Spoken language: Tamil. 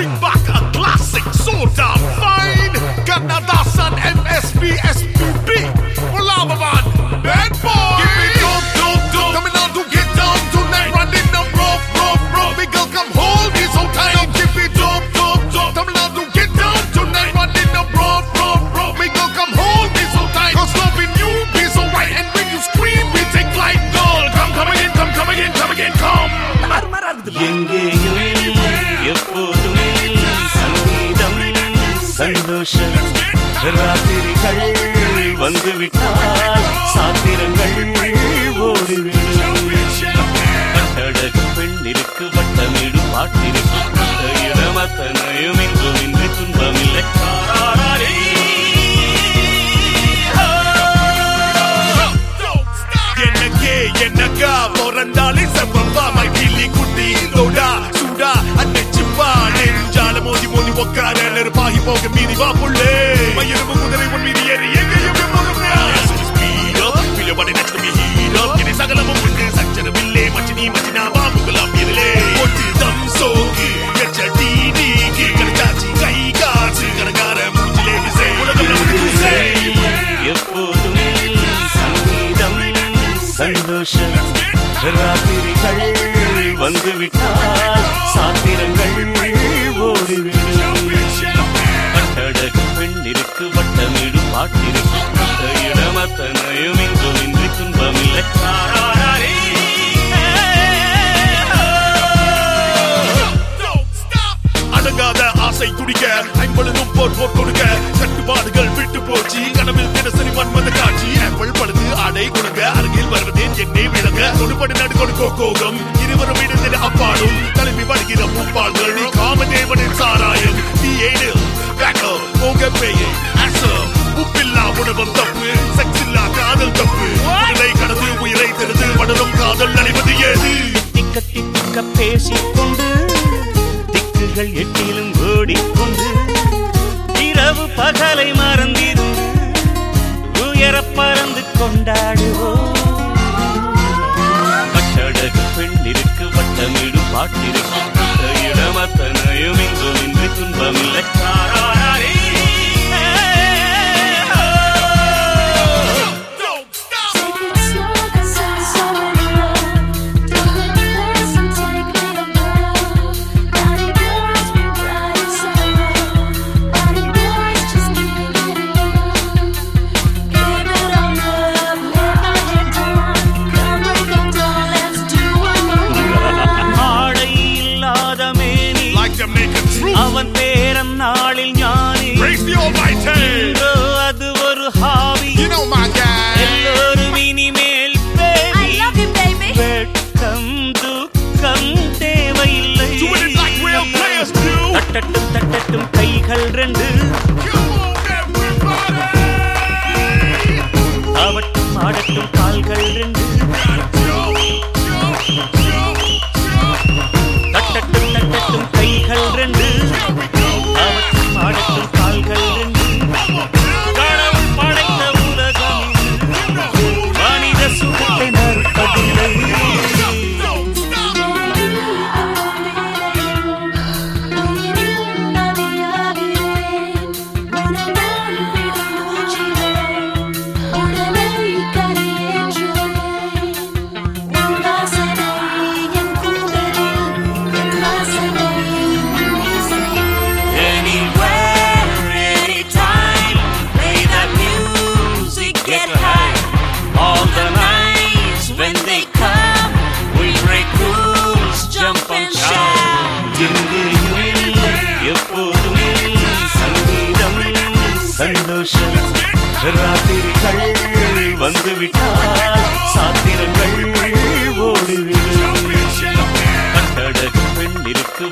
Reebok, a classic, sold out, fine. Canada's an MSB, SPB. சந்தோஷம். ராத்திரிகள் வந்துவிட்டால் சாத்திரங்கள் ஓடிவிடும். கட்டழகு பெண்ணிற்கு வட்டமிடும் பாட்டிற்கு இடமத்தனையும் இன்றும் இன்று துன்பமில்லை. தாராரே. என்னக்கே பிறந்தாலே மை கிள்ளி குட்டி சூடா நெஞ்சால மோதி மோதி உக்கார. நெருப்பாகி போக மீறி வா புள்ளே மயிரும் குதிரை உன் மீறி ஏறி எங்கேயும் சகலமும் உண்டு சச்சரவில்லே மச்சினி மச்சினா பாம்புகளாம் எதிலே ஒட்டு தம் சோக்கு கச்சடி நீக்கி கடைச்சாச்சி கை காசு கணக்கார மூஞ்சிலே விசை உலகம் நமக்கு தூசை. எப்போதும் சங்கீதம் சந்தோஷம் ராத்திரிகள் வந்துவிட்டால் சாத்திரங்கள் வட்டமிடும் இடமத்தனையும் இன்றும் இன்றி துன்பமில்லை அடங்காத ஆசை துடிக்க ஐம்பொழுதும் போர் போர் கொடுக்க கட்டுப்பாடுகள் விட்டு போச்சு கனவில் தினசரி மன்மத காட்சி ஆப்பிள் பழுது அடை கொடுக்க அருகில் வருவதே என்னை விளங்க கொடுபடி நடு கோகம் இருவரும் இடத்தில் அப்பாடும் தலைமை வருகிற முப்பாள்கள் காமதேவனின் சாராயம் நீ ஏடு பேக்கோ போக பேயை உணவம் தப்பு. செக்ஸ் இல்லா காதல் தப்பு. உடலை கடந்து உயிரை தெரிந்து படரும் காதல் நடைவது ஏது? திக்க திக்க பேசிக்கொண்டு திக்குகள் எட்டிலும் ஓடிக்கொண்டு இரவு பகலை மறந்திருந்து உயர பறந்து கொண்டாடுவோம். கட்டழகு பெண்ணிற்கு வட்டமிடும் பாட்டிற்கு இடமத்தனையும் இன்றும் கைகள் ரெண்டு சந்தோஷம். ராத்திரிகள் வந்துவிட்டால் சாத்திரங்கள் ஓடிவிடும் கட்டழகு பெண்ணிற்கு